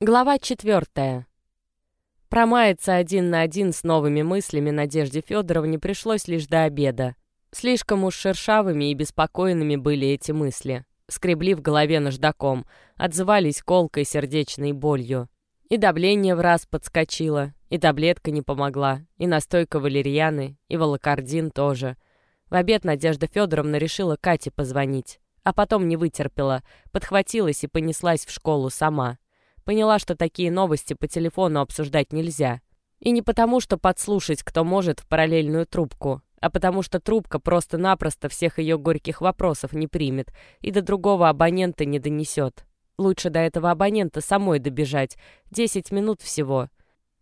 Глава четвертая. Промаяться один на один с новыми мыслями Надежде Федоровне пришлось лишь до обеда. Слишком уж шершавыми и беспокойными были эти мысли. Скребли в голове наждаком, отзывались колкой сердечной болью. И давление в раз подскочило, и таблетка не помогла, и настойка валерьяны, и волокордин тоже. В обед Надежда Федоровна решила Кате позвонить, а потом не вытерпела, подхватилась и понеслась в школу сама. Поняла, что такие новости по телефону обсуждать нельзя. И не потому, что подслушать кто может в параллельную трубку, а потому что трубка просто-напросто всех ее горьких вопросов не примет и до другого абонента не донесет. Лучше до этого абонента самой добежать. Десять минут всего.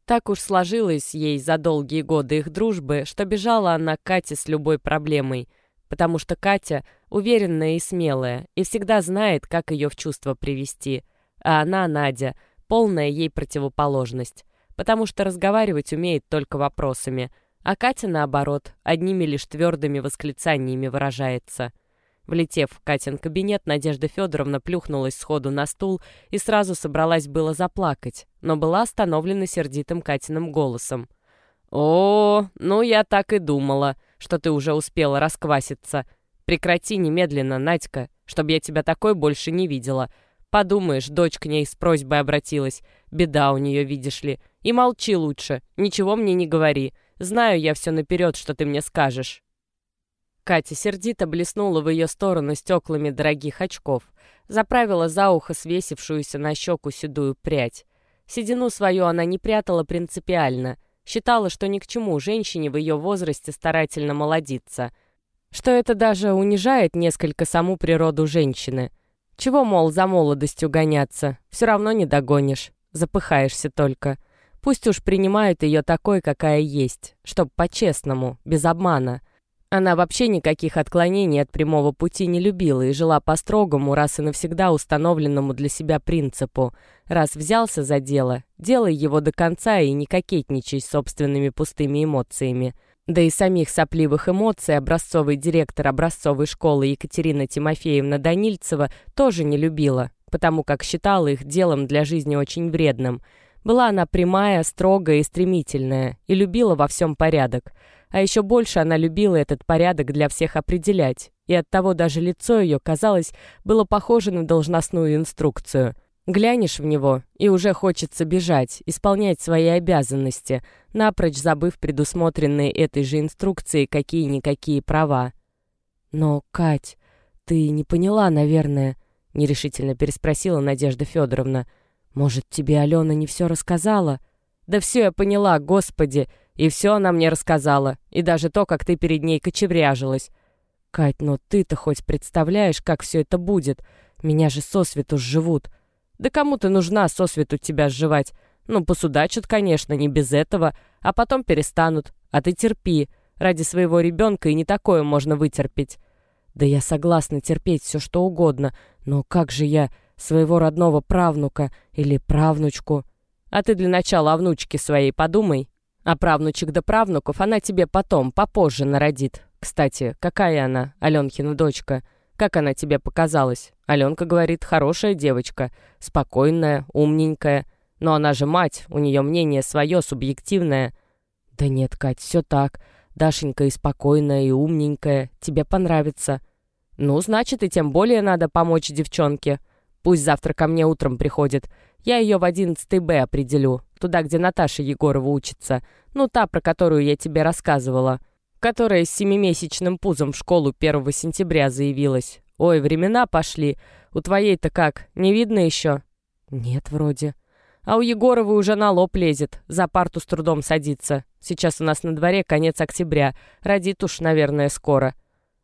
Так уж сложилось ей за долгие годы их дружбы, что бежала она к Кате с любой проблемой. Потому что Катя уверенная и смелая, и всегда знает, как ее в чувство привести – а она, Надя, полная ей противоположность, потому что разговаривать умеет только вопросами, а Катя, наоборот, одними лишь твердыми восклицаниями выражается. Влетев в Катин кабинет, Надежда Федоровна плюхнулась сходу на стул и сразу собралась было заплакать, но была остановлена сердитым Катиным голосом. «О, ну я так и думала, что ты уже успела раскваситься. Прекрати немедленно, Надька, чтобы я тебя такой больше не видела. Подумаешь, дочь к ней с просьбой обратилась. Беда у нее, видишь ли. И молчи лучше, ничего мне не говори. Знаю я все наперед, что ты мне скажешь». Катя сердито блеснула в ее сторону стеклами дорогих очков, заправила за ухо свесившуюся на щеку седую прядь. Седину свою она не прятала принципиально, считала, что ни к чему женщине в ее возрасте старательно молодиться, что это даже унижает несколько саму природу женщины — чего, мол, за молодостью гоняться? Все равно не догонишь. Запыхаешься только. Пусть уж принимают ее такой, какая есть. Чтоб по-честному, без обмана. Она вообще никаких отклонений от прямого пути не любила и жила по строгому, раз и навсегда установленному для себя принципу. Раз взялся за дело, делай его до конца и не кокетничай собственными пустыми эмоциями. Да и самих сопливых эмоций образцовый директор образцовой школы Екатерина Тимофеевна Данильцева тоже не любила, потому как считала их делом для жизни очень вредным. Была она прямая, строгая и стремительная, и любила во всем порядок. А еще больше она любила этот порядок для всех определять, и оттого даже лицо ее, казалось, было похоже на должностную инструкцию – Глянешь в него, и уже хочется бежать, исполнять свои обязанности, напрочь забыв предусмотренные этой же инструкцией какие-никакие права. «Но, Кать, ты не поняла, наверное», — нерешительно переспросила Надежда Федоровна. «Может, тебе Алена не все рассказала?» «Да все я поняла, господи, и все она мне рассказала, и даже то, как ты перед ней кочевряжилась». «Кать, но ты-то хоть представляешь, как все это будет? Меня же сосвету живут». Да кому ты нужна сосвету тебя сживать? Ну, посудачат, конечно, не без этого, а потом перестанут. А ты терпи. Ради своего ребенка и не такое можно вытерпеть. Да я согласна терпеть все, что угодно, но как же я своего родного правнука или правнучку? А ты для начала о внучке своей подумай. А правнучек да правнуков она тебе потом, попозже народит. Кстати, какая она, Аленкина дочка?» Как она тебе показалась? Аленка говорит, хорошая девочка, спокойная, умненькая. Но она же мать, у нее мнение свое, субъективное. Да нет, Кать, все так. Дашенька и спокойная, и умненькая. Тебе понравится. Ну, значит, и тем более надо помочь девчонке. Пусть завтра ко мне утром приходит. Я ее в 11 Б определю. Туда, где Наташа Егорова учится. Ну, та, про которую я тебе рассказывала которая с семимесячным пузом в школу 1 сентября заявилась. Ой, времена пошли. У твоей-то как, не видно еще? Нет, вроде. А у Егоровой уже на лоб лезет, за парту с трудом садится. Сейчас у нас на дворе конец октября, родит уж, наверное, скоро.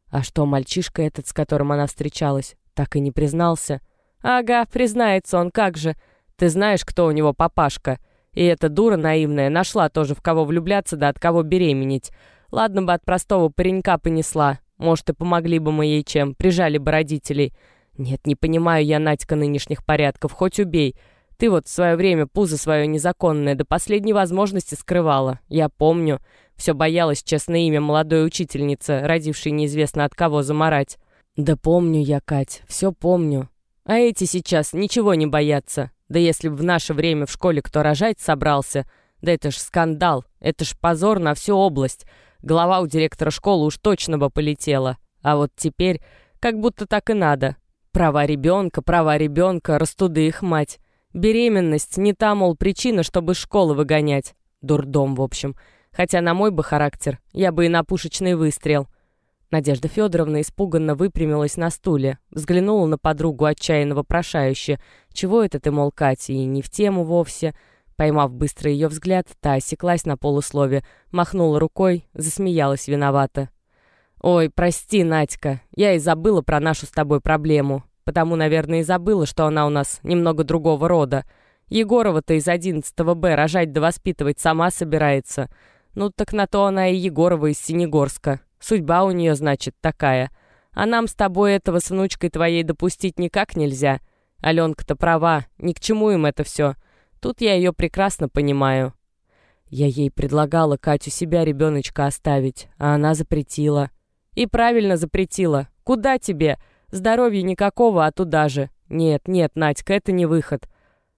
А что, мальчишка этот, с которым она встречалась, так и не признался? Ага, признается он, как же. Ты знаешь, кто у него папашка? И эта дура наивная нашла тоже в кого влюбляться да от кого беременеть. Ладно бы от простого паренька понесла. Может, и помогли бы мы ей чем, прижали бы родителей. Нет, не понимаю я, Надька, нынешних порядков, хоть убей. Ты вот в свое время пузо свое незаконное до последней возможности скрывала. Я помню. Все боялась, честное имя, молодой учительницы, родившей неизвестно от кого заморать. Да помню я, Кать, все помню. А эти сейчас ничего не боятся. Да если б в наше время в школе кто рожать собрался, да это ж скандал, это ж позор на всю область. Голова у директора школы уж точно бы полетела. А вот теперь как будто так и надо. Права ребенка, права ребенка, растуды их мать. Беременность не та, мол, причина, чтобы школы выгонять. Дурдом, в общем. Хотя на мой бы характер, я бы и на пушечный выстрел. Надежда Федоровна испуганно выпрямилась на стуле, взглянула на подругу отчаянно вопрошающе. «Чего это ты, мол, Катя, и не в тему вовсе?» Поймав быстро ее взгляд, та осеклась на полуслове, махнула рукой, засмеялась виновата. «Ой, прости, Надька, я и забыла про нашу с тобой проблему. Потому, наверное, и забыла, что она у нас немного другого рода. Егорова-то из 11 Б рожать да воспитывать сама собирается. Ну так на то она и Егорова из Синегорска. Судьба у нее, значит, такая. А нам с тобой этого с внучкой твоей допустить никак нельзя. Аленка-то права, ни к чему им это все. Тут я ее прекрасно понимаю. Я ей предлагала Катю себя ребеночка оставить, а она запретила. И правильно запретила. Куда тебе? Здоровья никакого, а туда же. Нет, нет, Надька, это не выход.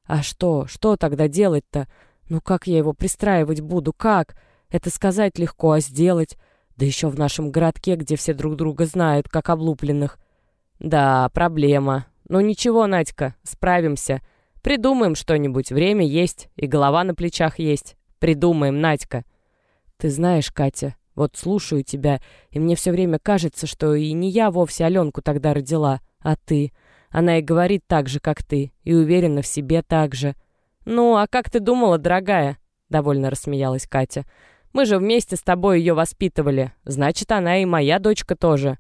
А что, что тогда делать-то? Ну как я его пристраивать буду, как? Это сказать легко, а сделать? Да еще в нашем городке, где все друг друга знают, как облупленных. Да, проблема. Ну ничего, Надька, справимся. Придумаем что-нибудь, время есть, и голова на плечах есть. Придумаем, Надька. Ты знаешь, Катя, вот слушаю тебя, и мне все время кажется, что и не я вовсе Аленку тогда родила, а ты. Она и говорит так же, как ты, и уверена в себе так же. «Ну, а как ты думала, дорогая?» — довольно рассмеялась Катя. «Мы же вместе с тобой ее воспитывали. Значит, она и моя дочка тоже».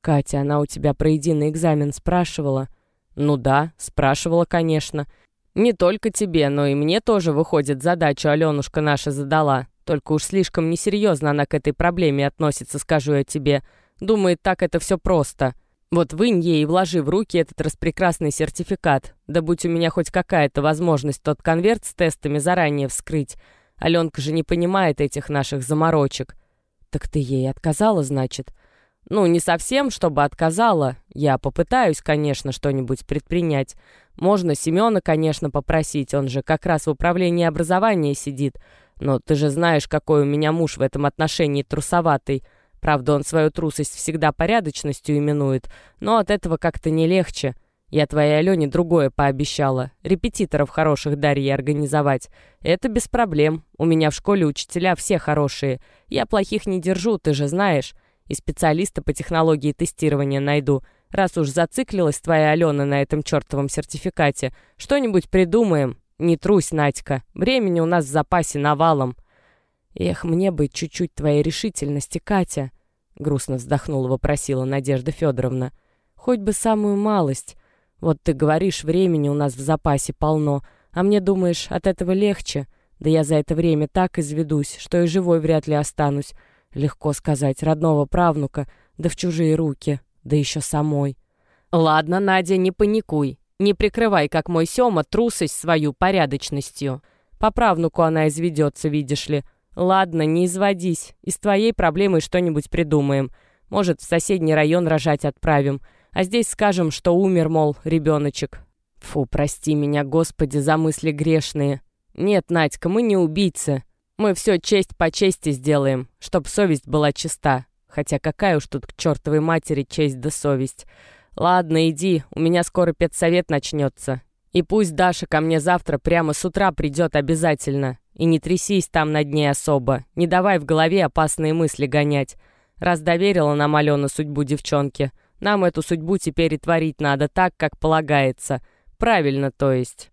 «Катя, она у тебя про единый экзамен спрашивала?» «Ну да, спрашивала, конечно. Не только тебе, но и мне тоже, выходит, задачу Аленушка наша задала. Только уж слишком несерьезно она к этой проблеме относится, скажу я тебе. Думает, так это все просто. Вот вынь ей и вложи в руки этот распрекрасный сертификат. Да будь у меня хоть какая-то возможность тот конверт с тестами заранее вскрыть. Аленка же не понимает этих наших заморочек. Так ты ей отказала, значит? Ну, не совсем, чтобы отказала. Я попытаюсь, конечно, что-нибудь предпринять. Можно Семена, конечно, попросить, он же как раз в управлении образования сидит. Но ты же знаешь, какой у меня муж в этом отношении трусоватый. Правда, он свою трусость всегда порядочностью именует, но от этого как-то не легче. Я твоей Алене другое пообещала. Репетиторов хороших Дарье организовать. Это без проблем. У меня в школе учителя все хорошие. Я плохих не держу, ты же знаешь. И специалиста по технологии тестирования найду. Раз уж зациклилась твоя Алена на этом чертовом сертификате, что-нибудь придумаем. «Не трусь, Надька, времени у нас в запасе навалом». «Эх, мне бы чуть-чуть твоей решительности, Катя», — грустно вздохнула, вопросила Надежда Федоровна. «Хоть бы самую малость. Вот ты говоришь, времени у нас в запасе полно, а мне, думаешь, от этого легче? Да я за это время так изведусь, что и живой вряд ли останусь. Легко сказать, родного правнука, да в чужие руки, да еще самой». «Ладно, Надя, не паникуй. Не прикрывай, как мой Сёма, трусость свою порядочностью. По правнуку она изведется, видишь ли. Ладно, не изводись. Из твоей проблемы что-нибудь придумаем. Может, в соседний район рожать отправим. А здесь скажем, что умер, мол, ребеночек. Фу, прости меня, Господи, за мысли грешные. Нет, Надька, мы не убийцы. Мы все честь по чести сделаем, чтоб совесть была чиста. Хотя какая уж тут к чертовой матери честь да совесть. «Ладно, иди, у меня скоро педсовет начнется. И пусть Даша ко мне завтра прямо с утра придет обязательно. И не трясись там над ней особо, не давай в голове опасные мысли гонять. Раз доверила нам Алена судьбу девчонки, нам эту судьбу теперь и творить надо так, как полагается. Правильно, то есть».